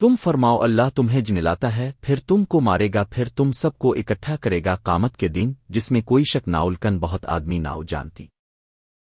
تم فرماؤ اللہ تمہیں جنلاتا ہے، پھر تم کو مارے گا، پھر تم سب کو اکٹھا کرے گا قامت کے دن، جس میں کوئی شک ناولکن بہت آدمی ناؤ جانتی۔